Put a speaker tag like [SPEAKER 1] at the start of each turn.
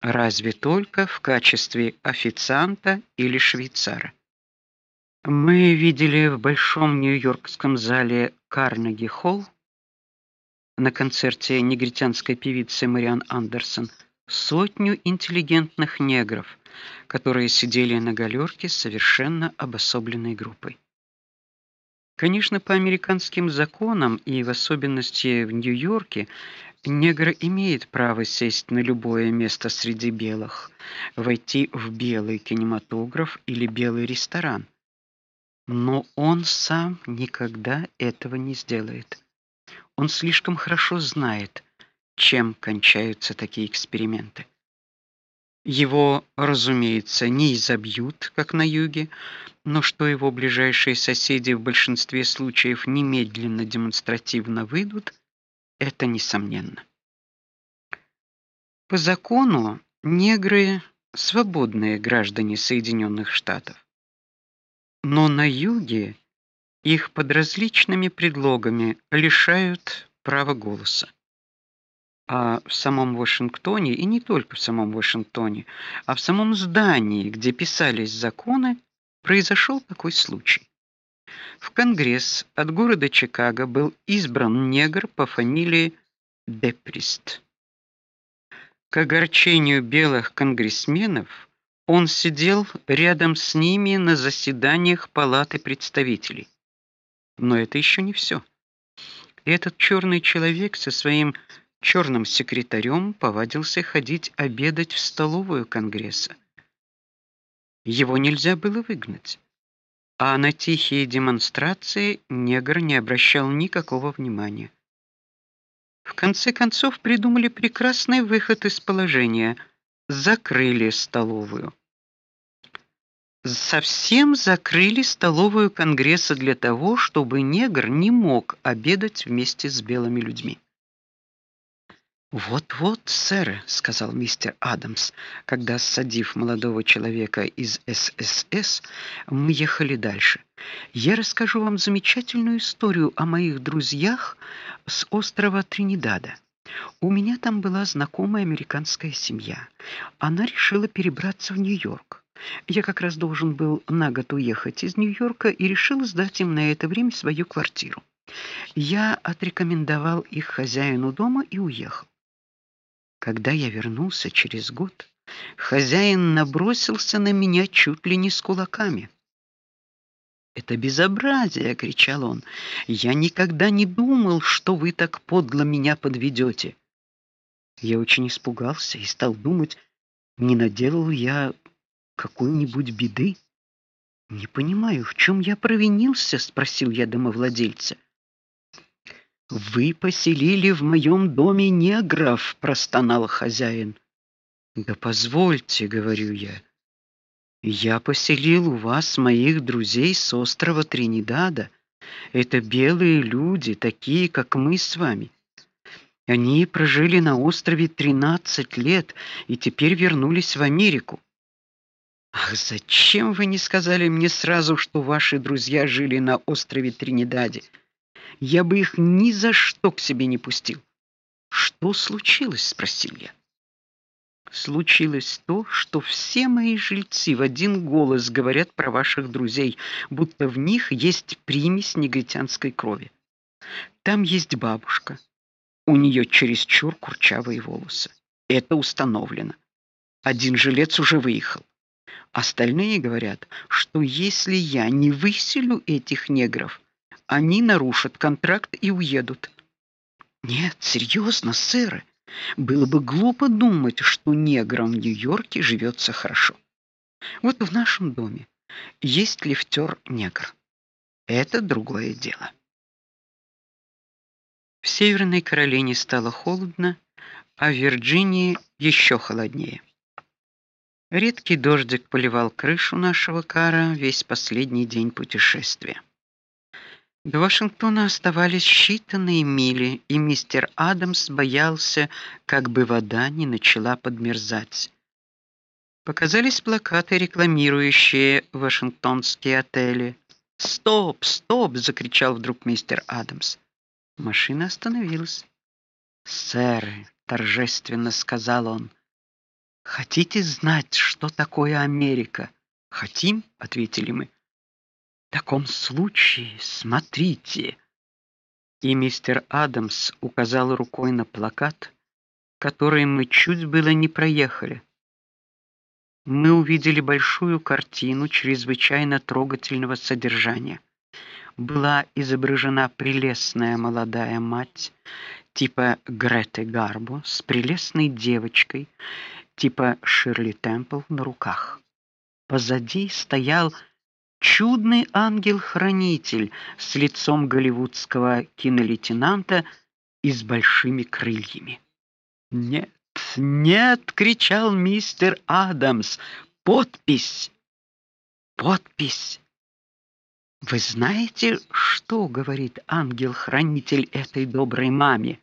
[SPEAKER 1] разве только в качестве официанта или швейцара. Мы видели в большом нью-йоркском зале Карнеги-холл на концерте негритянской певицы Мариан Андерсон сотню интеллигентных негров, которые сидели на галерке совершенно обособленной группой. Конечно, по американским законам и в особенности в Нью-Йорке негр имеет право сесть на любое место среди белых, войти в белый кинематограф или белый ресторан но он сам никогда этого не сделает. Он слишком хорошо знает, чем кончаются такие эксперименты. Его, разумеется, не изобьют, как на юге, но что его ближайшие соседи в большинстве случаев немедленно демонстративно выйдут, это несомненно. По закону негры свободные граждане Соединенных Штатов. Но на юге их под различными предлогами лишают права голоса. А в самом Вашингтоне, и не только в самом Вашингтоне, а в самом здании, где писались законы, произошел такой случай. В Конгресс от города Чикаго был избран негр по фамилии Деприст. К огорчению белых конгрессменов он сидел рядом с ними на заседаниях Палаты представителей. Но это еще не все. Этот черный человек со своим черным секретарем повадился ходить обедать в столовую Конгресса. Его нельзя было выгнать. А на тихие демонстрации негр не обращал никакого внимания. В конце концов придумали прекрасный выход из положения закрыли столовую совсем закрыли столовую Конгресса для того, чтобы негр не мог обедать вместе с белыми людьми. Вот-вот, сэр, сказал мистер Адамс, когда садив молодого человека из ССС, мы ехали дальше. Я расскажу вам замечательную историю о моих друзьях с острова Тринидада. У меня там была знакомая американская семья. Она решила перебраться в Нью-Йорк. Я как раз должен был на год уехать из Нью-Йорка и решил сдать им на это время свою квартиру. Я отрекомендовал их хозяину дома и уехал. Когда я вернулся через год, хозяин набросился на меня чуть ли не с кулаками. Это безобразие, кричал он. Я никогда не думал, что вы так подло меня подведете. Я очень испугался и стал думать, не наделал я какой-нибудь беды? Не понимаю, в чем я провинился, спросил я домовладельца. Вы поселили в моем доме негров, простонал хозяин. Да позвольте, говорю я. Я поселил у вас моих друзей с острова Тринидада. Это белые люди, такие как мы с вами. Они прожили на острове 13 лет и теперь вернулись в Америку. Ах, зачем вы не сказали мне сразу, что ваши друзья жили на острове Тринидаде? Я бы их ни за что к себе не пустил. Что случилось, спросил я. Случилось то, что все мои жильцы в один голос говорят про ваших друзей, будто в них есть примесь негритянской крови. Там есть бабушка. У нее чересчур курчавые волосы. Это установлено. Один жилец уже выехал. Остальные говорят, что если я не выселю этих негров, они нарушат контракт и уедут. Нет, серьезно, сэр. Было бы глупо думать, что неграм в Нью-Йорке живется хорошо. Вот в нашем доме есть лифтер негр. Это другое дело. В Северной Каролине стало холодно, а в Вирджинии еще холоднее. Редкий дождик поливал крышу нашего кара весь последний день путешествия. До Вашингтона оставались считанные мили, и мистер Адамс боялся, как бы вода не начала подмерзать. Показались плакаты, рекламирующие вашингтонские отели. "Стоп, стоп!" закричал вдруг мистер Адамс. Машина остановилась. "Сэр", торжественно сказал он. Хотите знать, что такое Америка? Хотим, ответили мы. В таком случае смотрите. И мистер Адамс указал рукой на плакат, который мы чуть было не проехали. Мы увидели большую картину чрезвычайно трогательного содержания. Была изображена прелестная молодая мать типа Греты Гарбо с прелестной девочкой типа Ширли Темпл на руках. Позади стоял чудный ангел-хранитель с лицом голливудского кинолейтенанта и с большими крыльями. "Нет, нет", кричал мистер Адамс. "Подпись! Подпись!" Вы знаете, что говорит ангел-хранитель этой доброй маме?